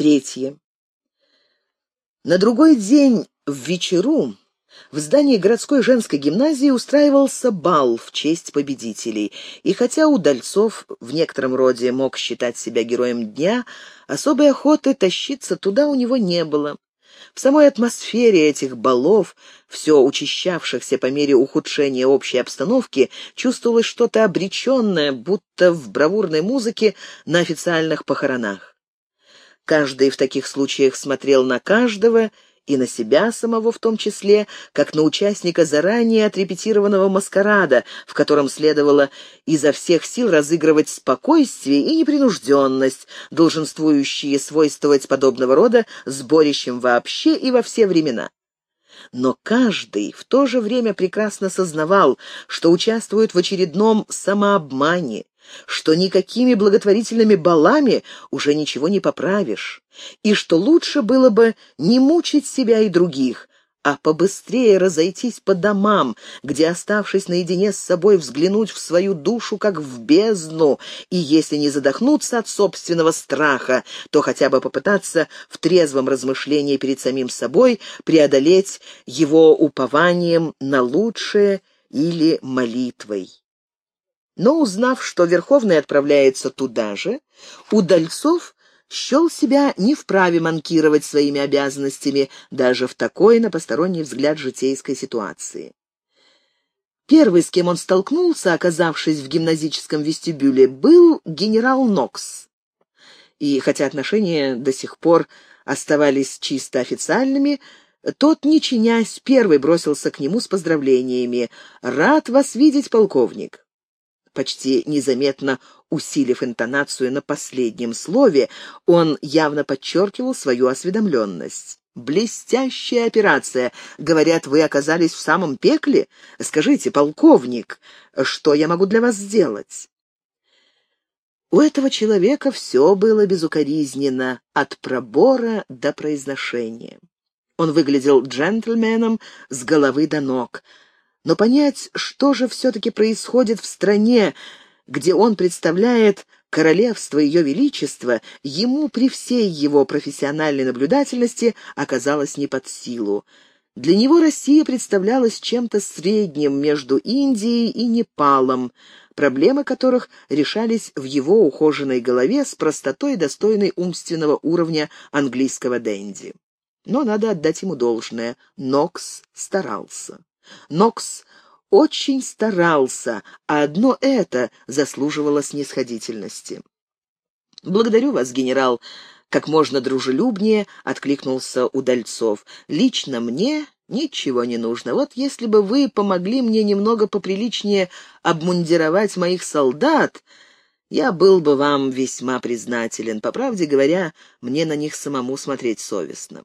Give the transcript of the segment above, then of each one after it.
Третье. На другой день в вечеру в здании городской женской гимназии устраивался бал в честь победителей, и хотя Удальцов в некотором роде мог считать себя героем дня, особой охоты тащиться туда у него не было. В самой атмосфере этих балов, все учащавшихся по мере ухудшения общей обстановки, чувствовалось что-то обреченное, будто в бравурной музыке на официальных похоронах. Каждый в таких случаях смотрел на каждого и на себя самого в том числе, как на участника заранее отрепетированного маскарада, в котором следовало изо всех сил разыгрывать спокойствие и непринужденность, долженствующие свойствовать подобного рода сборищем вообще и во все времена. Но каждый в то же время прекрасно сознавал, что участвует в очередном самообмане, что никакими благотворительными балами уже ничего не поправишь, и что лучше было бы не мучить себя и других, а побыстрее разойтись по домам, где, оставшись наедине с собой, взглянуть в свою душу, как в бездну, и если не задохнуться от собственного страха, то хотя бы попытаться в трезвом размышлении перед самим собой преодолеть его упованием на лучшее или молитвой. Но узнав, что Верховный отправляется туда же, Удальцов счел себя не вправе манкировать своими обязанностями даже в такой, на посторонний взгляд, житейской ситуации. Первый, с кем он столкнулся, оказавшись в гимназическом вестибюле, был генерал Нокс. И хотя отношения до сих пор оставались чисто официальными, тот, не чинясь, первый бросился к нему с поздравлениями. «Рад вас видеть, полковник!» Почти незаметно усилив интонацию на последнем слове, он явно подчеркивал свою осведомленность. «Блестящая операция. Говорят, вы оказались в самом пекле? Скажите, полковник, что я могу для вас сделать?» У этого человека все было безукоризненно, от пробора до произношения. Он выглядел джентльменом с головы до ног — но понять, что же все-таки происходит в стране, где он представляет королевство Ее Величества, ему при всей его профессиональной наблюдательности оказалось не под силу. Для него Россия представлялась чем-то средним между Индией и Непалом, проблемы которых решались в его ухоженной голове с простотой, достойной умственного уровня английского денди. Но надо отдать ему должное, Нокс старался. Нокс очень старался, а одно это заслуживало снисходительности. «Благодарю вас, генерал», — как можно дружелюбнее откликнулся Удальцов. «Лично мне ничего не нужно. Вот если бы вы помогли мне немного поприличнее обмундировать моих солдат, я был бы вам весьма признателен. По правде говоря, мне на них самому смотреть совестно».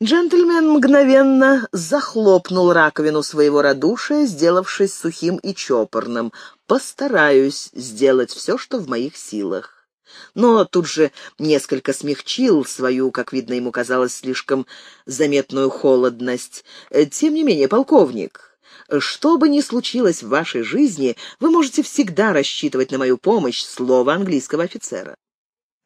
Джентльмен мгновенно захлопнул раковину своего радушия, сделавшись сухим и чопорным. «Постараюсь сделать все, что в моих силах». Но тут же несколько смягчил свою, как видно, ему казалось, слишком заметную холодность. «Тем не менее, полковник, что бы ни случилось в вашей жизни, вы можете всегда рассчитывать на мою помощь, слово английского офицера».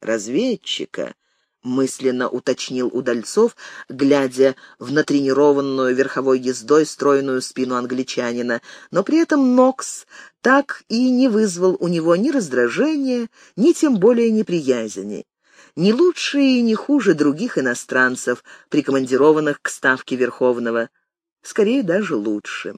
Разведчика, — мысленно уточнил Удальцов, глядя в натренированную верховой ездой стройную спину англичанина, но при этом Нокс так и не вызвал у него ни раздражения, ни тем более неприязни. Не лучше и не хуже других иностранцев, прикомандированных к ставке Верховного. Скорее, даже лучше.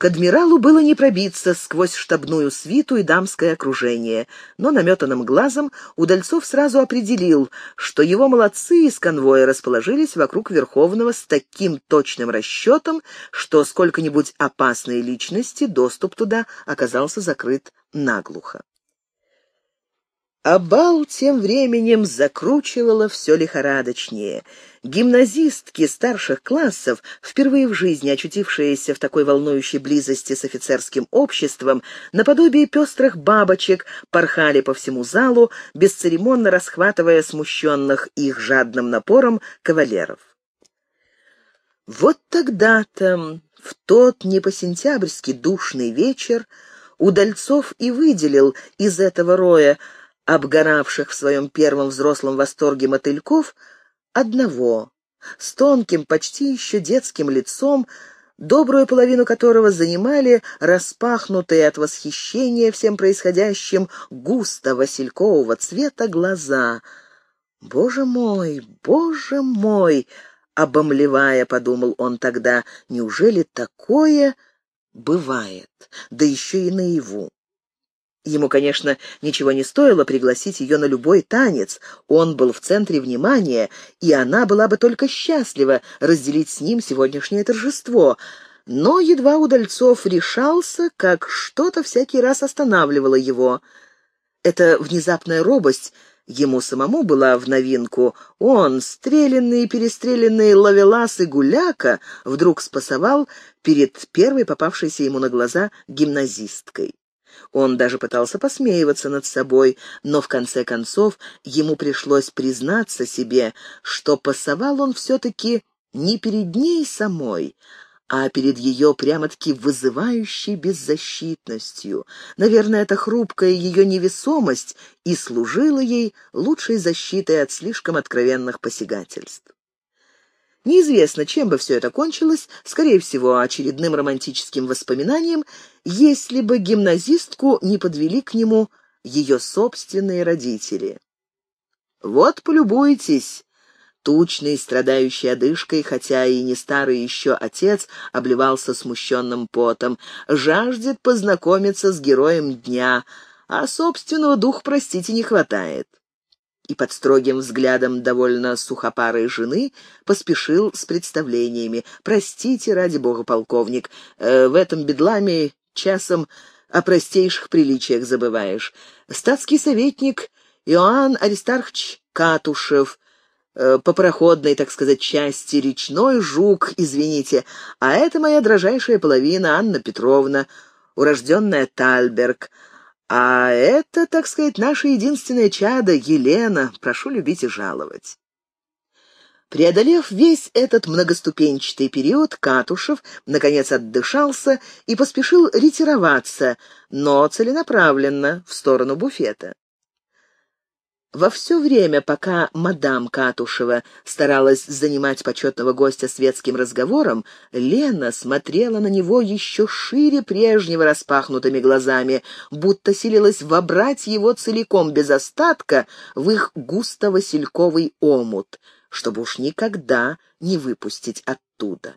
К адмиралу было не пробиться сквозь штабную свиту и дамское окружение, но наметанным глазом Удальцов сразу определил, что его молодцы из конвоя расположились вокруг Верховного с таким точным расчетом, что сколько-нибудь опасной личности доступ туда оказался закрыт наглухо. А бал тем временем закручивало все лихорадочнее. Гимназистки старших классов, впервые в жизни очутившиеся в такой волнующей близости с офицерским обществом, наподобие пестрых бабочек порхали по всему залу, бесцеремонно расхватывая смущенных их жадным напором кавалеров. Вот тогда-то, в тот не по-сентябрьски душный вечер, Удальцов и выделил из этого роя обгоравших в своем первом взрослом восторге мотыльков, одного, с тонким, почти еще детским лицом, добрую половину которого занимали распахнутые от восхищения всем происходящим густо василькового цвета глаза. «Боже мой, боже мой!» — обомлевая, подумал он тогда, «неужели такое бывает, да еще и наяву?» Ему, конечно, ничего не стоило пригласить ее на любой танец. Он был в центре внимания, и она была бы только счастлива разделить с ним сегодняшнее торжество. Но едва Удальцов решался, как что-то всякий раз останавливало его. Эта внезапная робость ему самому была в новинку. Он, стрелянный и перестрелянный ловелас и гуляка, вдруг спасовал перед первой попавшейся ему на глаза гимназисткой. Он даже пытался посмеиваться над собой, но в конце концов ему пришлось признаться себе, что пасовал он все-таки не перед ней самой, а перед ее прямо-таки вызывающей беззащитностью. Наверное, эта хрупкая ее невесомость и служила ей лучшей защитой от слишком откровенных посягательств. Неизвестно, чем бы все это кончилось, скорее всего, очередным романтическим воспоминанием, если бы гимназистку не подвели к нему ее собственные родители. «Вот полюбуйтесь!» Тучный, страдающий одышкой, хотя и не старый еще отец, обливался смущенным потом, жаждет познакомиться с героем дня, а собственного духа, простите, не хватает и под строгим взглядом довольно сухопарой жены поспешил с представлениями. «Простите, ради бога, полковник, э, в этом бедламе часом о простейших приличиях забываешь. Статский советник Иоанн Аристархович Катушев, э, по проходной, так сказать, части, речной жук, извините, а это моя дрожайшая половина, Анна Петровна, урожденная Тальберг». А это, так сказать, наша единственная чадо, Елена, прошу любить и жаловать. Преодолев весь этот многоступенчатый период, Катушев, наконец, отдышался и поспешил ретироваться, но целенаправленно, в сторону буфета. Во все время, пока мадам Катушева старалась занимать почетного гостя светским разговором, Лена смотрела на него еще шире прежнего распахнутыми глазами, будто силилась вобрать его целиком без остатка в их густо-васильковый омут, чтобы уж никогда не выпустить оттуда.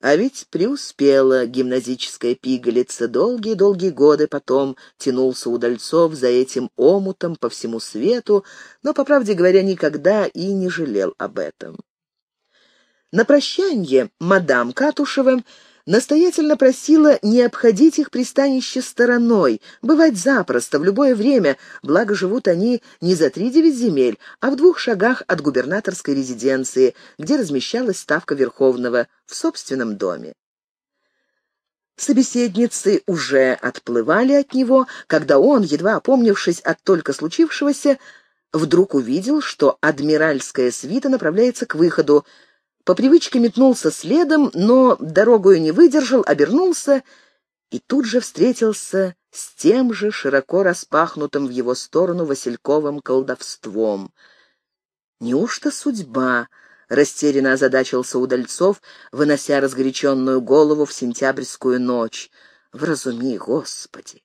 А ведь преуспела гимназическая пигалица. Долгие-долгие годы потом тянулся Удальцов за этим омутом по всему свету, но, по правде говоря, никогда и не жалел об этом. На прощанье мадам Катушева настоятельно просила не обходить их пристанище стороной, бывать запросто, в любое время, благо живут они не за три девять земель, а в двух шагах от губернаторской резиденции, где размещалась ставка Верховного, в собственном доме. Собеседницы уже отплывали от него, когда он, едва опомнившись от только случившегося, вдруг увидел, что адмиральская свита направляется к выходу, по привычке метнулся следом, но дорогою не выдержал, обернулся и тут же встретился с тем же широко распахнутым в его сторону Васильковым колдовством. Неужто судьба? Растерянно озадачился Удальцов, вынося разгоряченную голову в сентябрьскую ночь. Вразуми, Господи!